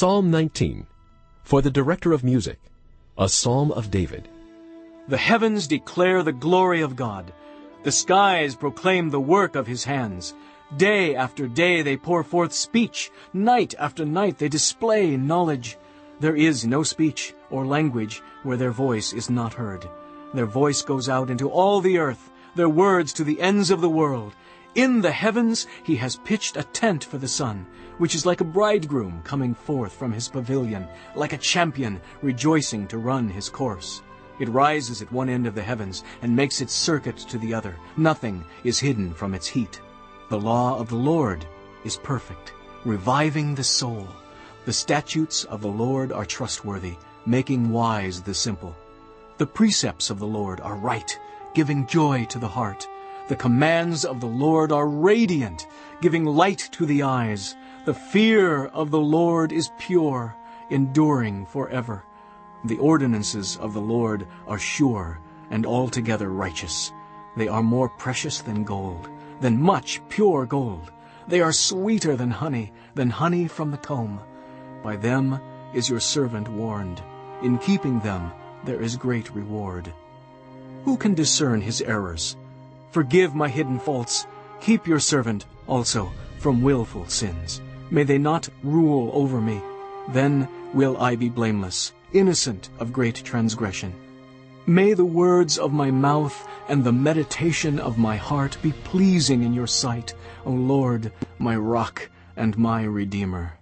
Psalm 19 For the director of music, a psalm of David. The heavens declare the glory of God. The skies proclaim the work of his hands. Day after day they pour forth speech. Night after night they display knowledge. There is no speech or language where their voice is not heard. Their voice goes out into all the earth, their words to the ends of the world. In the heavens he has pitched a tent for the sun, which is like a bridegroom coming forth from his pavilion, like a champion rejoicing to run his course. It rises at one end of the heavens and makes its circuit to the other. Nothing is hidden from its heat. The law of the Lord is perfect, reviving the soul. The statutes of the Lord are trustworthy, making wise the simple. The precepts of the Lord are right, giving joy to the heart. The commands of the Lord are radiant, giving light to the eyes. The fear of the Lord is pure, enduring forever. The ordinances of the Lord are sure and altogether righteous. They are more precious than gold, than much pure gold. They are sweeter than honey, than honey from the comb. By them is your servant warned. In keeping them there is great reward. Who can discern his errors? Forgive my hidden faults. Keep your servant also from wilful sins. May they not rule over me. Then will I be blameless, innocent of great transgression. May the words of my mouth and the meditation of my heart be pleasing in your sight, O Lord, my rock and my redeemer.